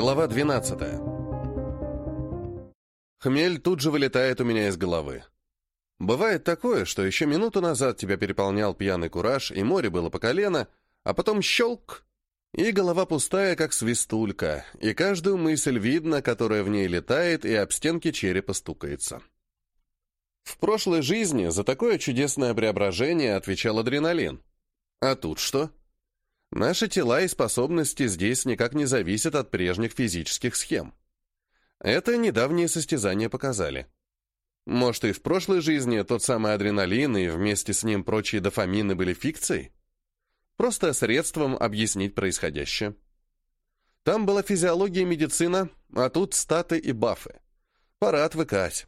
Глава 12. Хмель тут же вылетает у меня из головы. Бывает такое, что еще минуту назад тебя переполнял пьяный кураж, и море было по колено, а потом щелк, и голова пустая, как свистулька, и каждую мысль видно, которая в ней летает и об стенки черепа стукается. В прошлой жизни за такое чудесное преображение отвечал адреналин. А тут что? Наши тела и способности здесь никак не зависят от прежних физических схем. Это недавние состязания показали. Может, и в прошлой жизни тот самый адреналин и вместе с ним прочие дофамины были фикцией? Просто средством объяснить происходящее. Там была физиология и медицина, а тут статы и бафы. Пора отвыкать.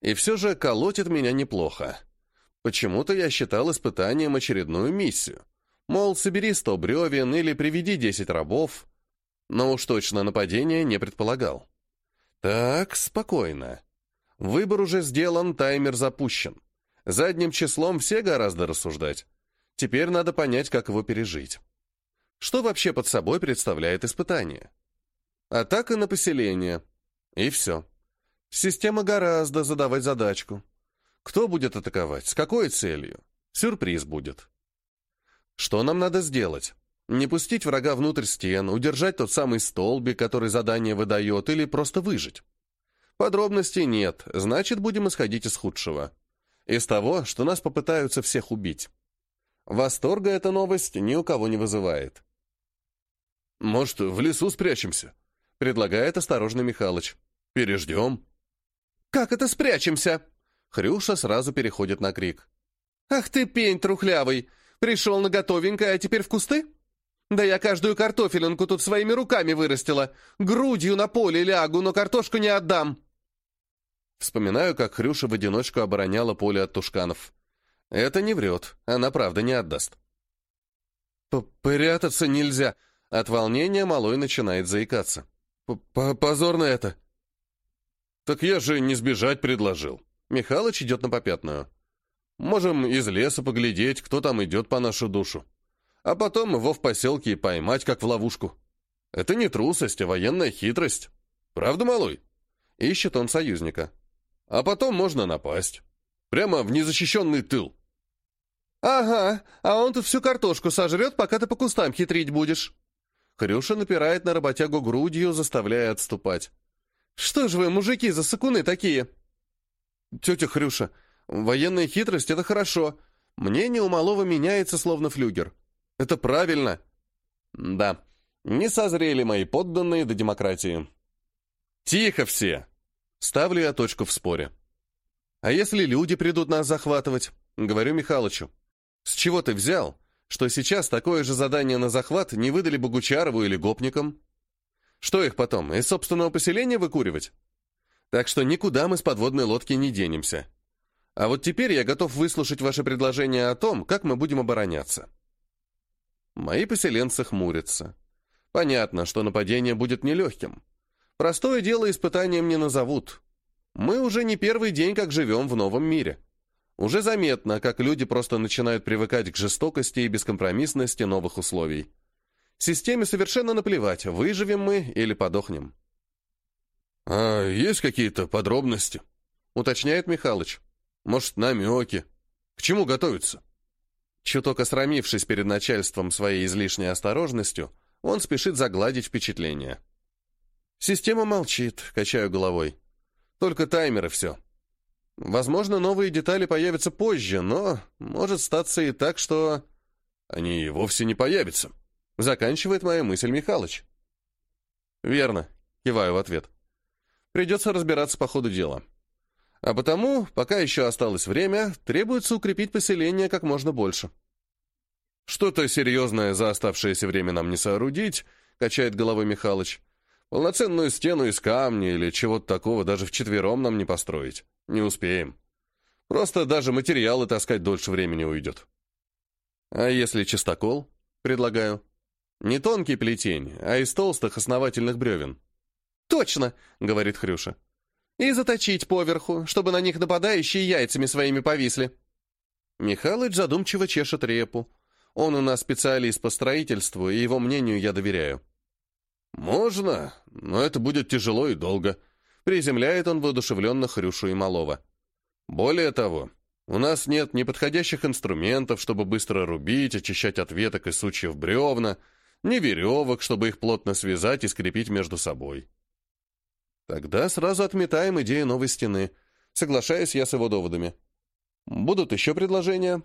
И все же колотит меня неплохо. Почему-то я считал испытанием очередную миссию — Мол, собери сто бревен или приведи десять рабов. Но уж точно нападения не предполагал. Так, спокойно. Выбор уже сделан, таймер запущен. Задним числом все гораздо рассуждать. Теперь надо понять, как его пережить. Что вообще под собой представляет испытание? Атака на поселение. И все. Система гораздо задавать задачку. Кто будет атаковать? С какой целью? Сюрприз будет. Что нам надо сделать? Не пустить врага внутрь стен, удержать тот самый столбик, который задание выдает, или просто выжить? Подробностей нет, значит, будем исходить из худшего. Из того, что нас попытаются всех убить. Восторга эта новость ни у кого не вызывает. «Может, в лесу спрячемся?» — предлагает осторожно Михалыч. «Переждем». «Как это спрячемся?» Хрюша сразу переходит на крик. «Ах ты, пень трухлявый! Пришел на готовенькое, а теперь в кусты? Да я каждую картофелинку тут своими руками вырастила. Грудью на поле лягу, но картошку не отдам. Вспоминаю, как Хрюша в одиночку обороняла поле от тушканов. Это не врет, она правда не отдаст. «Прятаться нельзя!» От волнения малой начинает заикаться. «Позорно это!» «Так я же не сбежать предложил». Михалыч идет на попятную. Можем из леса поглядеть, кто там идет по нашу душу. А потом его в поселке и поймать, как в ловушку. Это не трусость, а военная хитрость. Правда, малой? Ищет он союзника. А потом можно напасть. Прямо в незащищенный тыл. «Ага, а он тут всю картошку сожрет, пока ты по кустам хитрить будешь». Хрюша напирает на работягу грудью, заставляя отступать. «Что ж вы, мужики, за сакуны такие?» «Тетя Хрюша, Военная хитрость — это хорошо. Мнение у малого меняется, словно флюгер. Это правильно. Да, не созрели мои подданные до демократии. Тихо все! Ставлю я точку в споре. А если люди придут нас захватывать? Говорю Михалычу. С чего ты взял, что сейчас такое же задание на захват не выдали Богучарову или Гопникам? Что их потом, из собственного поселения выкуривать? Так что никуда мы с подводной лодки не денемся. А вот теперь я готов выслушать ваше предложение о том, как мы будем обороняться. Мои поселенцы хмурятся. Понятно, что нападение будет нелегким. Простое дело испытанием не назовут. Мы уже не первый день как живем в новом мире. Уже заметно, как люди просто начинают привыкать к жестокости и бескомпромиссности новых условий. Системе совершенно наплевать, выживем мы или подохнем. «А есть какие-то подробности?» — уточняет Михалыч. Может, намеки? К чему готовиться? Чуток осрамившись перед начальством своей излишней осторожностью, он спешит загладить впечатление. Система молчит, качаю головой. Только таймеры все. Возможно, новые детали появятся позже, но может статься и так, что... Они и вовсе не появятся. Заканчивает моя мысль Михалыч. Верно, киваю в ответ. Придется разбираться по ходу дела. А потому, пока еще осталось время, требуется укрепить поселение как можно больше. «Что-то серьезное за оставшееся время нам не соорудить», — качает головой Михалыч. «Полноценную стену из камня или чего-то такого даже вчетвером нам не построить. Не успеем. Просто даже материалы таскать дольше времени уйдет». «А если чистокол?» — предлагаю. «Не тонкий плетень, а из толстых основательных бревен». «Точно!» — говорит Хрюша. И заточить поверху, чтобы на них нападающие яйцами своими повисли. Михалыч задумчиво чешет репу. Он у нас специалист по строительству, и его мнению я доверяю. «Можно, но это будет тяжело и долго», — приземляет он воодушевленно Хрюшу и Малова. «Более того, у нас нет ни подходящих инструментов, чтобы быстро рубить, очищать от веток и сучьев бревна, ни веревок, чтобы их плотно связать и скрепить между собой. Тогда сразу отметаем идею новой стены. Соглашаюсь я с его доводами. Будут еще предложения?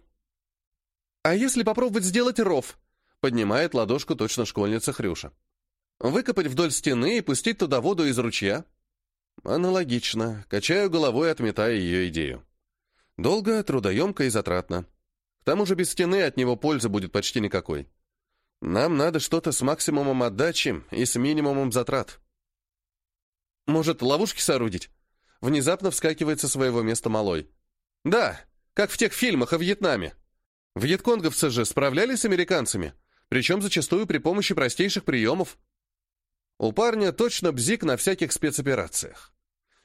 А если попробовать сделать ров? Поднимает ладошку точно школьница Хрюша. Выкопать вдоль стены и пустить туда воду из ручья? Аналогично. Качаю головой, отметая ее идею. Долго, трудоемко и затратно. К тому же без стены от него пользы будет почти никакой. Нам надо что-то с максимумом отдачи и с минимумом затрат. Может, ловушки соорудить? Внезапно вскакивает со своего места малой. Да, как в тех фильмах о Вьетнаме. Вьетконговцы же справлялись с американцами, причем зачастую при помощи простейших приемов. У парня точно бзик на всяких спецоперациях.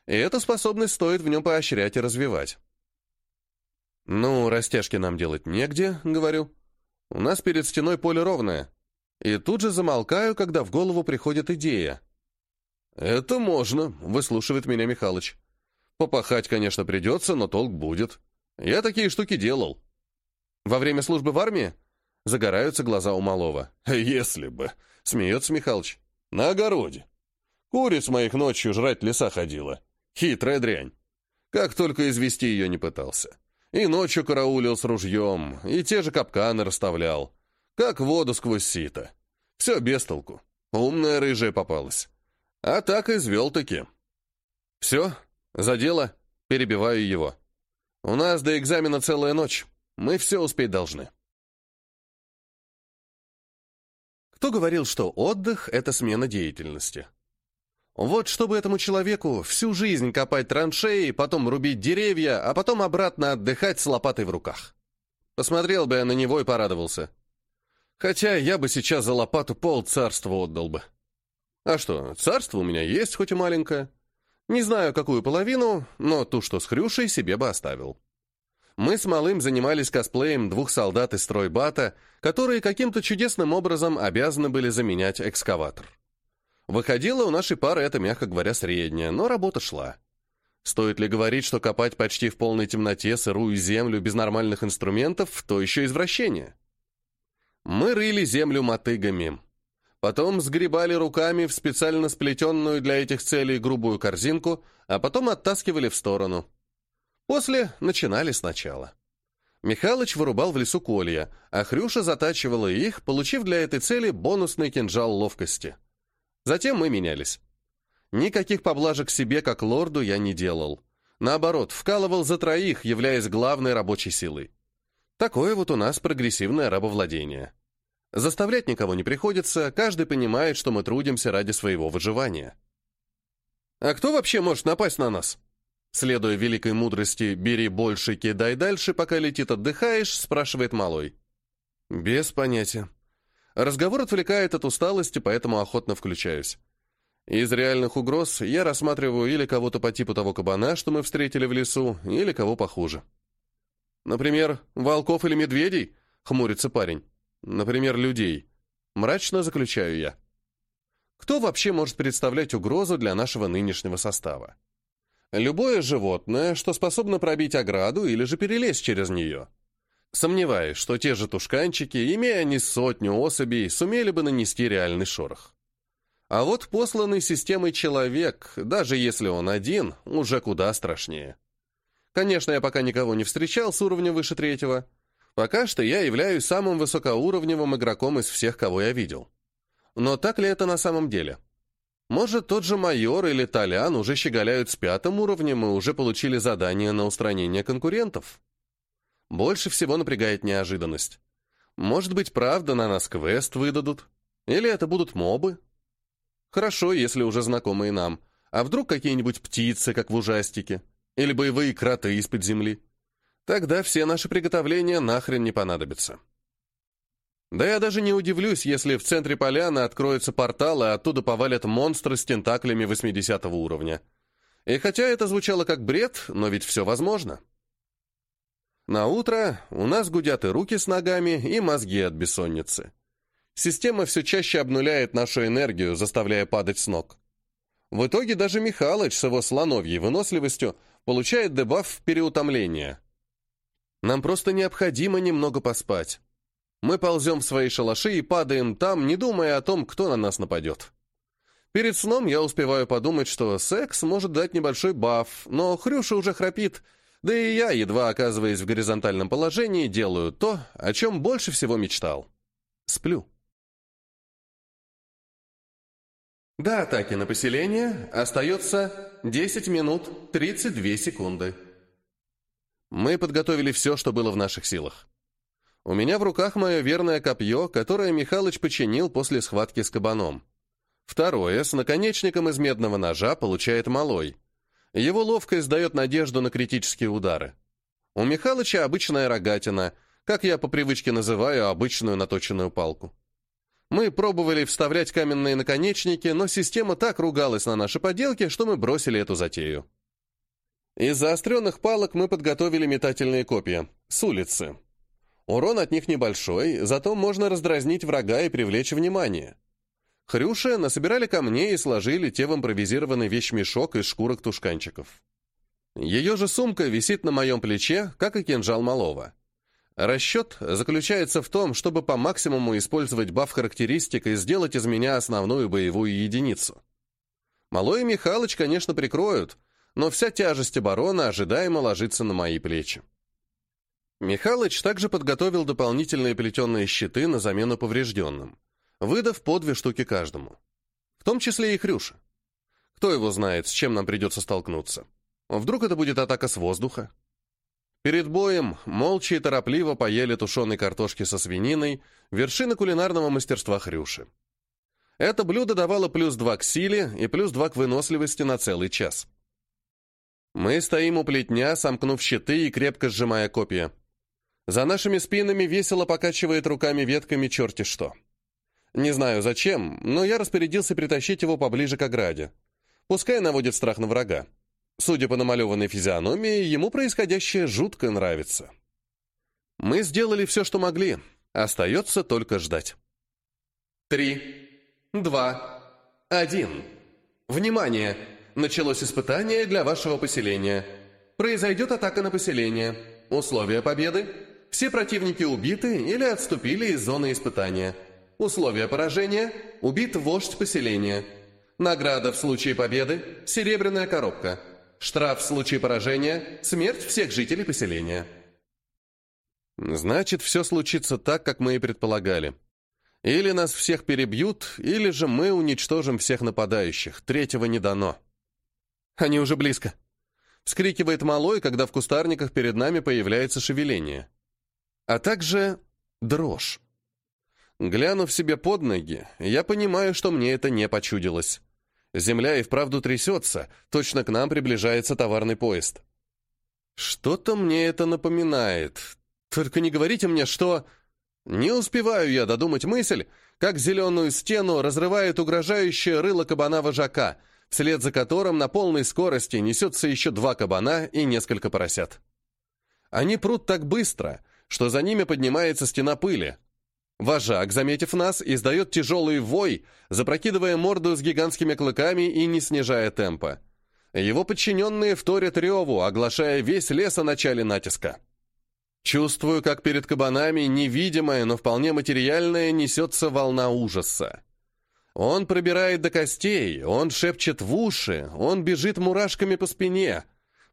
И эту способность стоит в нем поощрять и развивать. «Ну, растяжки нам делать негде», — говорю. «У нас перед стеной поле ровное». И тут же замолкаю, когда в голову приходит идея. «Это можно», — выслушивает меня Михалыч. «Попахать, конечно, придется, но толк будет. Я такие штуки делал». «Во время службы в армии?» Загораются глаза у малого. «Если бы», — смеется Михалыч. «На огороде. Куриц моих ночью жрать леса ходила. Хитрая дрянь. Как только извести ее не пытался. И ночью караулил с ружьем, и те же капканы расставлял. Как воду сквозь сито. Все без толку. Умная рыжая попалась. А так извел-таки. Все, за дело, перебиваю его. У нас до экзамена целая ночь. Мы все успеть должны. Кто говорил, что отдых — это смена деятельности? Вот чтобы этому человеку всю жизнь копать траншеи, потом рубить деревья, а потом обратно отдыхать с лопатой в руках. Посмотрел бы я на него и порадовался. Хотя я бы сейчас за лопату пол царства отдал бы. А что, царство у меня есть, хоть и маленькое. Не знаю, какую половину, но ту, что с Хрюшей, себе бы оставил. Мы с Малым занимались косплеем двух солдат из стройбата, которые каким-то чудесным образом обязаны были заменять экскаватор. Выходило у нашей пары это, мягко говоря, среднее, но работа шла. Стоит ли говорить, что копать почти в полной темноте сырую землю без нормальных инструментов – то еще извращение? Мы рыли землю мотыгами. Потом сгребали руками в специально сплетенную для этих целей грубую корзинку, а потом оттаскивали в сторону. После начинали сначала. Михалыч вырубал в лесу колья, а Хрюша затачивала их, получив для этой цели бонусный кинжал ловкости – Затем мы менялись. Никаких поблажек себе, как лорду, я не делал. Наоборот, вкалывал за троих, являясь главной рабочей силой. Такое вот у нас прогрессивное рабовладение. Заставлять никого не приходится, каждый понимает, что мы трудимся ради своего выживания. А кто вообще может напасть на нас? Следуя великой мудрости «бери больше, кидай дальше, пока летит отдыхаешь», спрашивает малой. Без понятия. Разговор отвлекает от усталости, поэтому охотно включаюсь. Из реальных угроз я рассматриваю или кого-то по типу того кабана, что мы встретили в лесу, или кого похуже. Например, волков или медведей, хмурится парень. Например, людей. Мрачно заключаю я. Кто вообще может представлять угрозу для нашего нынешнего состава? Любое животное, что способно пробить ограду или же перелезть через нее. Сомневаюсь, что те же тушканчики, имея не сотню особей, сумели бы нанести реальный шорох. А вот посланный системой человек, даже если он один, уже куда страшнее. Конечно, я пока никого не встречал с уровня выше третьего. Пока что я являюсь самым высокоуровневым игроком из всех, кого я видел. Но так ли это на самом деле? Может, тот же майор или Толян уже щеголяют с пятым уровнем и уже получили задание на устранение конкурентов? Больше всего напрягает неожиданность. Может быть, правда, на нас квест выдадут? Или это будут мобы? Хорошо, если уже знакомые нам. А вдруг какие-нибудь птицы, как в ужастике? Или боевые кроты из-под земли? Тогда все наши приготовления нахрен не понадобятся. Да я даже не удивлюсь, если в центре поляны откроется портал, и оттуда повалят монстры с тентаклями 80 уровня. И хотя это звучало как бред, но ведь все возможно. На утро у нас гудят и руки с ногами, и мозги от бессонницы. Система все чаще обнуляет нашу энергию, заставляя падать с ног. В итоге даже Михалыч с его слоновьей выносливостью получает дебаф переутомления. Нам просто необходимо немного поспать. Мы ползем в свои шалаши и падаем там, не думая о том, кто на нас нападет. Перед сном я успеваю подумать, что секс может дать небольшой баф, но Хрюша уже храпит, да и я, едва оказываясь в горизонтальном положении, делаю то, о чем больше всего мечтал. Сплю. До атаки на поселение остается 10 минут 32 секунды. Мы подготовили все, что было в наших силах. У меня в руках мое верное копье, которое Михалыч починил после схватки с кабаном. Второе, с наконечником из медного ножа, получает малой. Его ловкость дает надежду на критические удары. У Михалыча обычная рогатина, как я по привычке называю обычную наточенную палку. Мы пробовали вставлять каменные наконечники, но система так ругалась на наши поделки, что мы бросили эту затею. Из заостренных палок мы подготовили метательные копья. С улицы. Урон от них небольшой, зато можно раздразнить врага и привлечь внимание. Хрюши насобирали камней и сложили те в импровизированный вещмешок из шкурок тушканчиков. Ее же сумка висит на моем плече, как и кинжал малого. Расчет заключается в том, чтобы по максимуму использовать баф характеристик и сделать из меня основную боевую единицу. Малой и Михалыч, конечно, прикроют, но вся тяжесть обороны ожидаемо ложится на мои плечи. Михалыч также подготовил дополнительные плетеные щиты на замену поврежденным, выдав по две штуки каждому. В том числе и Хрюша. Кто его знает, с чем нам придется столкнуться. Вдруг это будет атака с воздуха? Перед боем молча и торопливо поели тушеной картошки со свининой, вершина кулинарного мастерства Хрюши. Это блюдо давало плюс два к силе и плюс два к выносливости на целый час. Мы стоим у плетня, сомкнув щиты и крепко сжимая копья. За нашими спинами весело покачивает руками ветками черти что. Не знаю зачем, но я распорядился притащить его поближе к ограде. Пускай наводит страх на врага. Судя по намалеванной физиономии, ему происходящее жутко нравится. Мы сделали все, что могли. Остается только ждать. Три, два, один. Внимание! Началось испытание для вашего поселения. Произойдет атака на поселение. Условия победы. Все противники убиты или отступили из зоны испытания. Условия поражения. Убит вождь поселения. Награда в случае победы – серебряная коробка – Штраф в случае поражения – смерть всех жителей поселения. Значит, все случится так, как мы и предполагали. Или нас всех перебьют, или же мы уничтожим всех нападающих. Третьего не дано. Они уже близко. Вскрикивает малой, когда в кустарниках перед нами появляется шевеление. А также дрожь. Глянув себе под ноги, я понимаю, что мне это не почудилось. Земля и вправду трясется, точно к нам приближается товарный поезд. Что-то мне это напоминает. Только не говорите мне, что... Не успеваю я додумать мысль, как зеленую стену разрывает угрожающее рыло кабана-вожака, вслед за которым на полной скорости несется еще два кабана и несколько поросят. Они прут так быстро, что за ними поднимается стена пыли, Вожак, заметив нас, издает тяжелый вой, запрокидывая морду с гигантскими клыками и не снижая темпа. Его подчиненные вторят реву, оглашая весь лес о начале натиска. Чувствую, как перед кабанами невидимая, но вполне материальная несется волна ужаса. Он пробирает до костей, он шепчет в уши, он бежит мурашками по спине.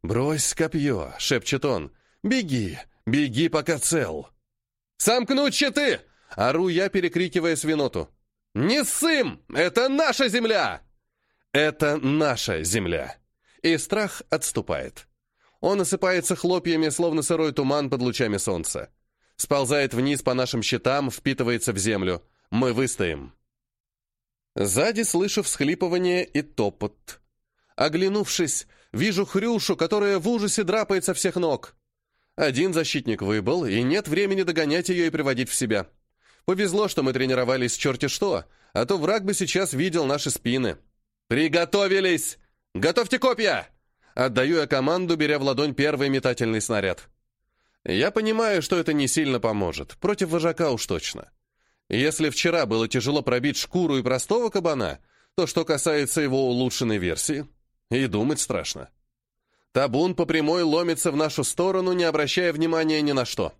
«Брось копье», — шепчет он. «Беги, беги, пока цел». «Сомкнуть щиты!» Ору я, перекрикивая свиноту. «Не ссым! Это наша земля!» «Это наша земля!» И страх отступает. Он осыпается хлопьями, словно сырой туман под лучами солнца. Сползает вниз по нашим щитам, впитывается в землю. Мы выстоим. Сзади слышу всхлипывание и топот. Оглянувшись, вижу Хрюшу, которая в ужасе драпает со всех ног. Один защитник выбыл, и нет времени догонять ее и приводить в себя. Повезло, что мы тренировались черти что, а то враг бы сейчас видел наши спины. «Приготовились! Готовьте копья!» Отдаю я команду, беря в ладонь первый метательный снаряд. Я понимаю, что это не сильно поможет. Против вожака уж точно. Если вчера было тяжело пробить шкуру и простого кабана, то что касается его улучшенной версии, и думать страшно. Табун по прямой ломится в нашу сторону, не обращая внимания ни на что.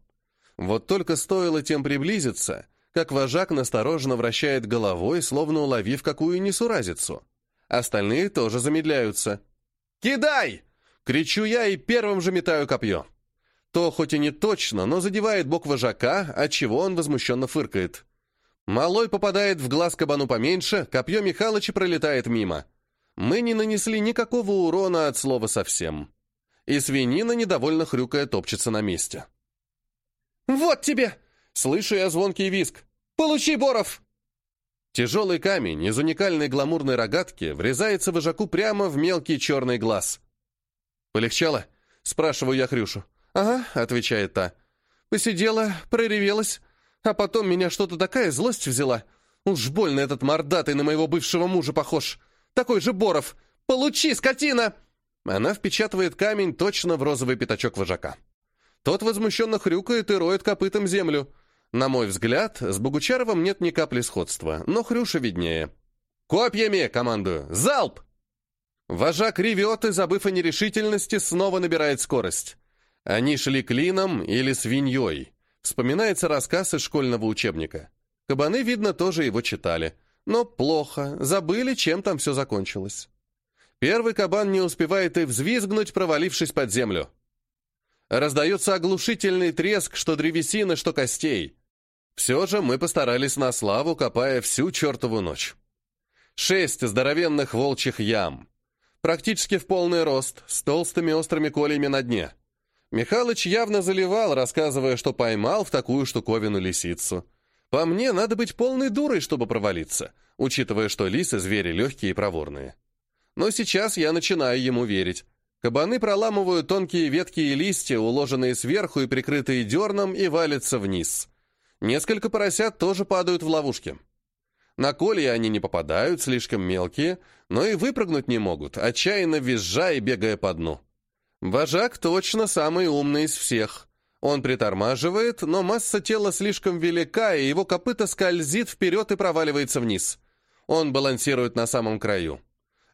Вот только стоило тем приблизиться, как вожак настороженно вращает головой, словно уловив какую несуразицу. Остальные тоже замедляются. «Кидай!» — кричу я и первым же метаю копье. То хоть и не точно, но задевает бок вожака, отчего он возмущенно фыркает. Малой попадает в глаз кабану поменьше, копье Михалыча пролетает мимо. Мы не нанесли никакого урона от слова совсем. И свинина, недовольно хрюкая, топчется на месте. «Вот тебе!» — слышу я звонкий виск. «Получи, Боров!» Тяжелый камень из уникальной гламурной рогатки врезается вожаку прямо в мелкий черный глаз. «Полегчало?» — спрашиваю я Хрюшу. «Ага», — отвечает та. «Посидела, проревелась, а потом меня что-то такая злость взяла. Уж больно этот мордатый на моего бывшего мужа похож. Такой же Боров. Получи, скотина!» Она впечатывает камень точно в розовый пятачок вожака. Тот возмущенно хрюкает и роет копытом землю. На мой взгляд, с Богучаровым нет ни капли сходства, но Хрюша виднее. «Копьями!» — командую. «Залп!» Вожак ревет и, забыв о нерешительности, снова набирает скорость. Они шли клином или свиньей. Вспоминается рассказ из школьного учебника. Кабаны, видно, тоже его читали. Но плохо, забыли, чем там все закончилось. Первый кабан не успевает и взвизгнуть, провалившись под землю. Раздается оглушительный треск, что древесины, что костей. Все же мы постарались на славу, копая всю чертову ночь. Шесть здоровенных волчьих ям. Практически в полный рост, с толстыми острыми колями на дне. Михалыч явно заливал, рассказывая, что поймал в такую штуковину лисицу. По мне, надо быть полной дурой, чтобы провалиться, учитывая, что лисы — звери легкие и проворные. Но сейчас я начинаю ему верить. Кабаны проламывают тонкие ветки и листья, уложенные сверху и прикрытые дерном, и валятся вниз. Несколько поросят тоже падают в ловушки. На колья они не попадают, слишком мелкие, но и выпрыгнуть не могут, отчаянно визжа и бегая по дну. Вожак точно самый умный из всех. Он притормаживает, но масса тела слишком велика, и его копыта скользит вперед и проваливается вниз. Он балансирует на самом краю.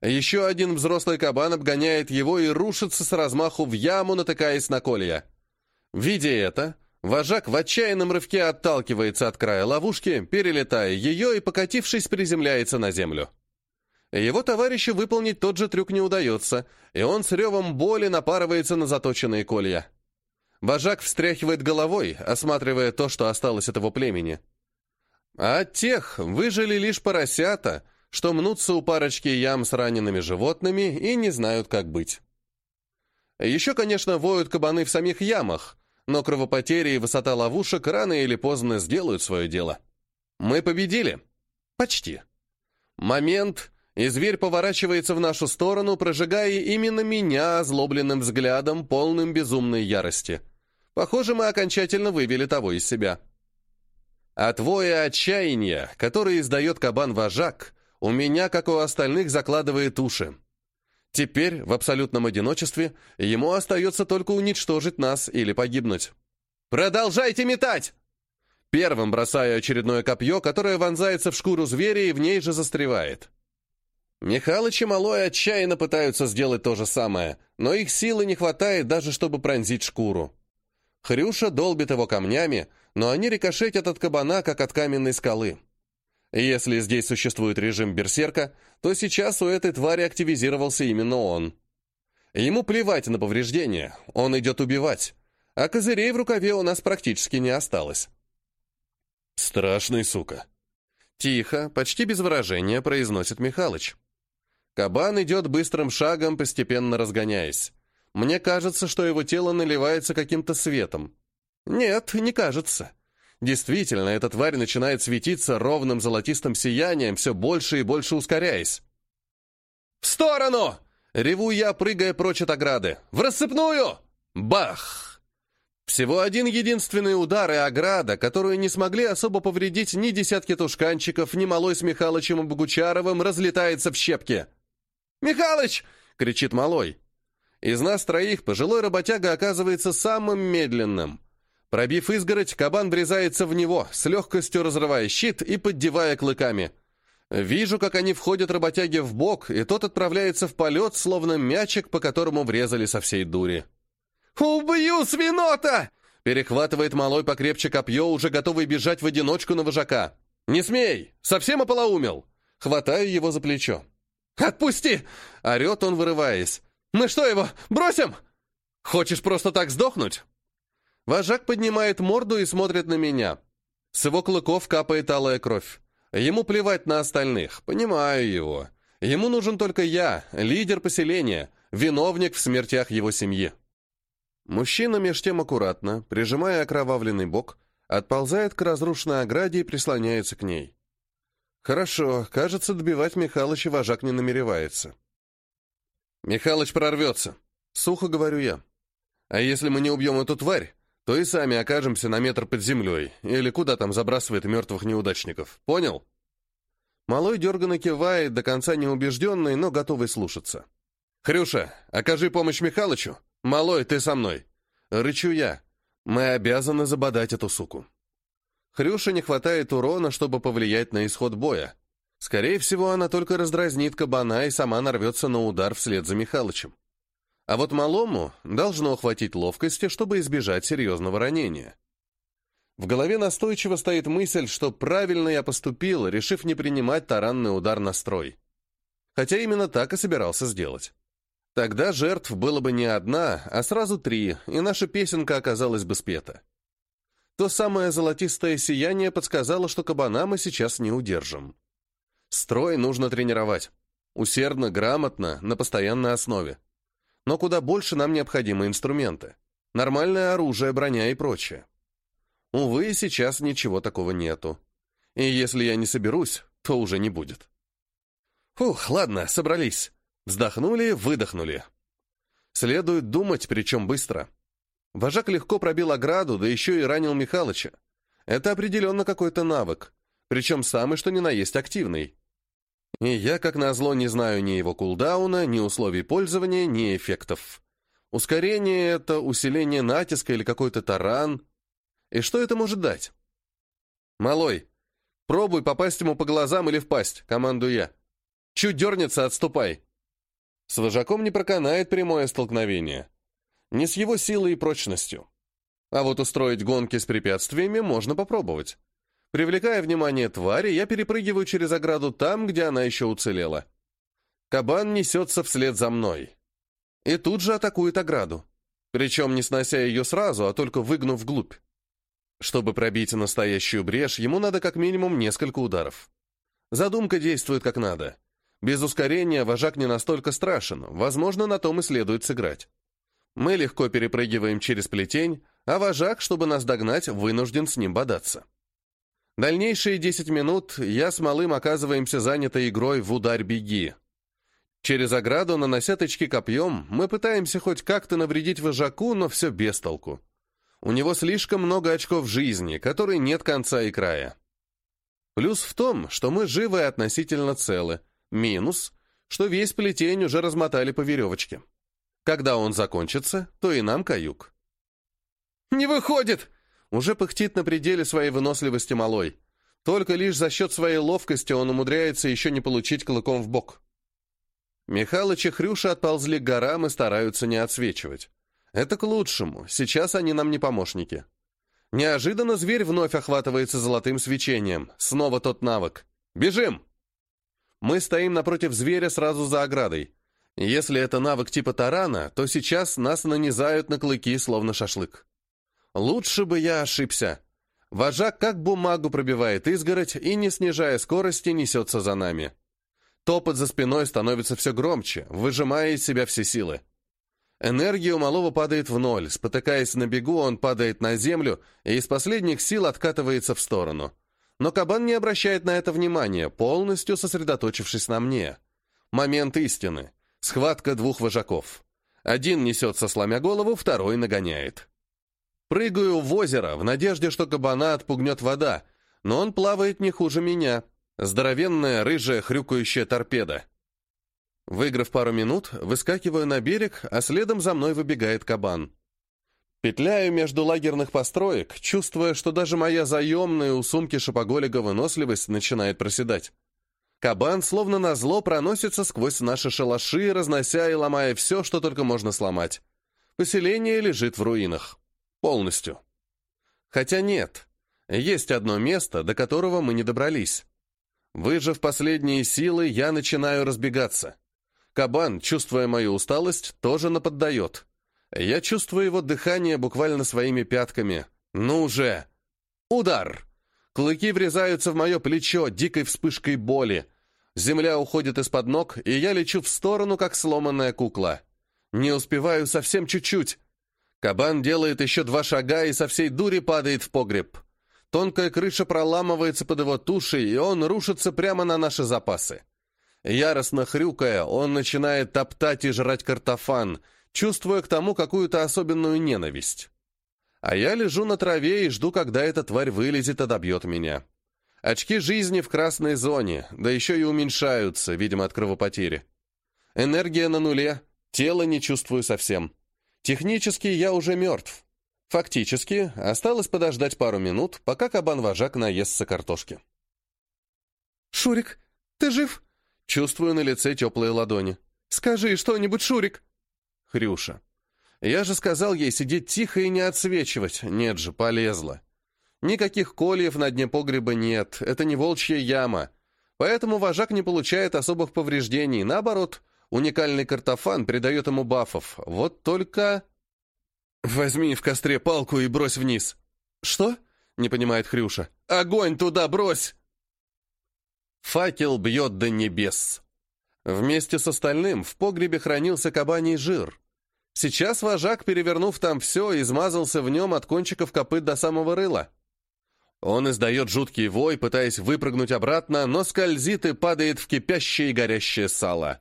Еще один взрослый кабан обгоняет его и рушится с размаху в яму, натыкаясь на колья. Видя это, Вожак в отчаянном рывке отталкивается от края ловушки, перелетая ее и, покатившись, приземляется на землю. Его товарищу выполнить тот же трюк не удается, и он с ревом боли напарывается на заточенные колья. Вожак встряхивает головой, осматривая то, что осталось от его племени. А от тех выжили лишь поросята, что мнутся у парочки ям с ранеными животными и не знают, как быть. Еще, конечно, воют кабаны в самих ямах, но кровопотери и высота ловушек рано или поздно сделают свое дело. Мы победили. Почти. Момент, и зверь поворачивается в нашу сторону, прожигая именно меня озлобленным взглядом, полным безумной ярости. Похоже, мы окончательно вывели того из себя. От воя отчаяния, который издает кабан-вожак, у меня, как у остальных, закладывает уши. Теперь, в абсолютном одиночестве, ему остается только уничтожить нас или погибнуть. «Продолжайте метать!» Первым бросаю очередное копье, которое вонзается в шкуру зверя и в ней же застревает. Михалыч и Малой отчаянно пытаются сделать то же самое, но их силы не хватает даже, чтобы пронзить шкуру. Хрюша долбит его камнями, но они рикошетят от кабана, как от каменной скалы. Если здесь существует режим берсерка, то сейчас у этой твари активизировался именно он. Ему плевать на повреждения, он идет убивать, а козырей в рукаве у нас практически не осталось. «Страшный сука!» Тихо, почти без выражения, произносит Михалыч. Кабан идет быстрым шагом, постепенно разгоняясь. Мне кажется, что его тело наливается каким-то светом. Нет, не кажется. Действительно, эта тварь начинает светиться ровным золотистым сиянием, все больше и больше ускоряясь. «В сторону!» — реву я, прыгая прочь от ограды. «В рассыпную!» Бах! Всего один единственный удар и ограда, которую не смогли особо повредить ни десятки тушканчиков, ни Малой с Михалычем и Богучаровым, разлетается в щепки. «Михалыч!» — кричит Малой. Из нас троих пожилой работяга оказывается самым медленным — Пробив изгородь, кабан врезается в него, с легкостью разрывая щит и поддевая клыками. Вижу, как они входят работяги в бок, и тот отправляется в полет, словно мячик, по которому врезали со всей дури. «Убью свинота!» Перехватывает малой покрепче копье, уже готовый бежать в одиночку на вожака. «Не смей! Совсем ополоумел!» Хватаю его за плечо. «Отпусти!» — орет он, вырываясь. «Мы что его, бросим?» «Хочешь просто так сдохнуть?» Вожак поднимает морду и смотрит на меня. С его клыков капает алая кровь. Ему плевать на остальных, понимаю его. Ему нужен только я, лидер поселения, виновник в смертях его семьи. Мужчина меж тем аккуратно, прижимая окровавленный бок, отползает к разрушенной ограде и прислоняется к ней. Хорошо, кажется, добивать Михалыча вожак не намеревается. «Михалыч прорвется», — сухо говорю я. «А если мы не убьем эту тварь, то и сами окажемся на метр под землей, или куда там забрасывает мертвых неудачников. Понял? Малой дерганно кивает, до конца неубежденный, но готовый слушаться. «Хрюша, окажи помощь Михалычу. Малой, ты со мной». Рычу я. Мы обязаны забодать эту суку. Хрюше не хватает урона, чтобы повлиять на исход боя. Скорее всего, она только раздразнит кабана и сама нарвется на удар вслед за Михалычем. А вот малому должно хватить ловкости, чтобы избежать серьезного ранения. В голове настойчиво стоит мысль, что правильно я поступил, решив не принимать таранный удар на строй. Хотя именно так и собирался сделать. Тогда жертв было бы не одна, а сразу три, и наша песенка оказалась бы спета. То самое золотистое сияние подсказало, что кабана мы сейчас не удержим. Строй нужно тренировать. Усердно, грамотно, на постоянной основе но куда больше нам необходимы инструменты. Нормальное оружие, броня и прочее. Увы, сейчас ничего такого нету. И если я не соберусь, то уже не будет. Фух, ладно, собрались. Вздохнули, выдохнули. Следует думать, причем быстро. Вожак легко пробил ограду, да еще и ранил Михалыча. Это определенно какой-то навык, причем самый что ни на есть активный. И я, как назло, не знаю ни его кулдауна, ни условий пользования, ни эффектов. Ускорение — это усиление натиска или какой-то таран. И что это может дать? «Малой, пробуй попасть ему по глазам или в пасть», — командую я. «Чуть дернется, отступай». С вожаком не проканает прямое столкновение. Не с его силой и прочностью. А вот устроить гонки с препятствиями можно попробовать. Привлекая внимание твари, я перепрыгиваю через ограду там, где она еще уцелела. Кабан несется вслед за мной. И тут же атакует ограду. Причем не снося ее сразу, а только выгнув вглубь. Чтобы пробить настоящую брешь, ему надо как минимум несколько ударов. Задумка действует как надо. Без ускорения вожак не настолько страшен, возможно, на том и следует сыграть. Мы легко перепрыгиваем через плетень, а вожак, чтобы нас догнать, вынужден с ним бодаться. Дальнейшие 10 минут я с малым оказываемся заняты игрой в ударь-беги. Через ограду, нанося тычки копьем, мы пытаемся хоть как-то навредить вожаку, но все без толку. У него слишком много очков жизни, которой нет конца и края. Плюс в том, что мы живы и относительно целы. Минус, что весь плетень уже размотали по веревочке. Когда он закончится, то и нам каюк. «Не выходит!» Уже пыхтит на пределе своей выносливости малой. Только лишь за счет своей ловкости он умудряется еще не получить клыком в бок. Михалыч и Хрюша отползли к горам и стараются не отсвечивать. Это к лучшему, сейчас они нам не помощники. Неожиданно зверь вновь охватывается золотым свечением. Снова тот навык. «Бежим!» Мы стоим напротив зверя сразу за оградой. Если это навык типа тарана, то сейчас нас нанизают на клыки, словно шашлык. Лучше бы я ошибся. Вожак как бумагу пробивает изгородь и, не снижая скорости, несется за нами. Топот за спиной становится все громче, выжимая из себя все силы. Энергия у малого падает в ноль, спотыкаясь на бегу, он падает на землю и из последних сил откатывается в сторону. Но кабан не обращает на это внимания, полностью сосредоточившись на мне. Момент истины. Схватка двух вожаков. Один несется, сломя голову, второй нагоняет. Прыгаю в озеро в надежде, что кабана отпугнет вода, но он плавает не хуже меня. Здоровенная, рыжая, хрюкающая торпеда. Выиграв пару минут, выскакиваю на берег, а следом за мной выбегает кабан. Петляю между лагерных построек, чувствуя, что даже моя заемная у сумки шопоголика выносливость начинает проседать. Кабан словно назло проносится сквозь наши шалаши, разнося и ломая все, что только можно сломать. Поселение лежит в руинах. Полностью. Хотя нет. Есть одно место, до которого мы не добрались. Выжив последние силы, я начинаю разбегаться. Кабан, чувствуя мою усталость, тоже наподдает. Я чувствую его дыхание буквально своими пятками. Ну же! Удар! Клыки врезаются в мое плечо дикой вспышкой боли. Земля уходит из-под ног, и я лечу в сторону, как сломанная кукла. Не успеваю совсем чуть-чуть. Кабан делает еще два шага и со всей дури падает в погреб. Тонкая крыша проламывается под его тушей, и он рушится прямо на наши запасы. Яростно хрюкая, он начинает топтать и жрать картофан — чувствуя к тому какую-то особенную ненависть. А я лежу на траве и жду, когда эта тварь вылезет и добьет меня. Очки жизни в красной зоне, да еще и уменьшаются, видимо, от кровопотери. Энергия на нуле, тело не чувствую совсем. Технически я уже мертв. Фактически, осталось подождать пару минут, пока кабан-вожак наестся картошки. «Шурик, ты жив?» Чувствую на лице теплые ладони. «Скажи что-нибудь, Шурик!» Хрюша. Я же сказал ей сидеть тихо и не отсвечивать. Нет же, полезла. Никаких кольев на дне погреба нет, это не волчья яма. Поэтому вожак не получает особых повреждений. Наоборот, уникальный картофан придает ему бафов. Вот только... «Возьми в костре палку и брось вниз». «Что?» — не понимает Хрюша. «Огонь туда брось!» Факел бьет до небес. Вместе с остальным в погребе хранился кабаний жир. Сейчас вожак, перевернув там все, измазался в нем от кончиков копыт до самого рыла. Он издает жуткий вой, пытаясь выпрыгнуть обратно, но скользит и падает в кипящее и горящее сало.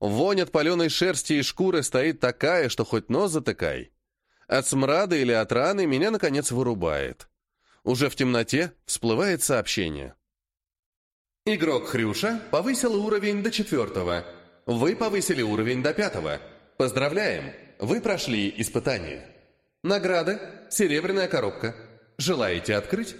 Вонь от паленой шерсти и шкуры стоит такая, что хоть нос затыкай. От смрада или от раны меня, наконец, вырубает. Уже в темноте всплывает сообщение. Игрок Хрюша повысил уровень до четвертого. Вы повысили уровень до пятого. Поздравляем! Вы прошли испытание. Награда – серебряная коробка. Желаете открыть?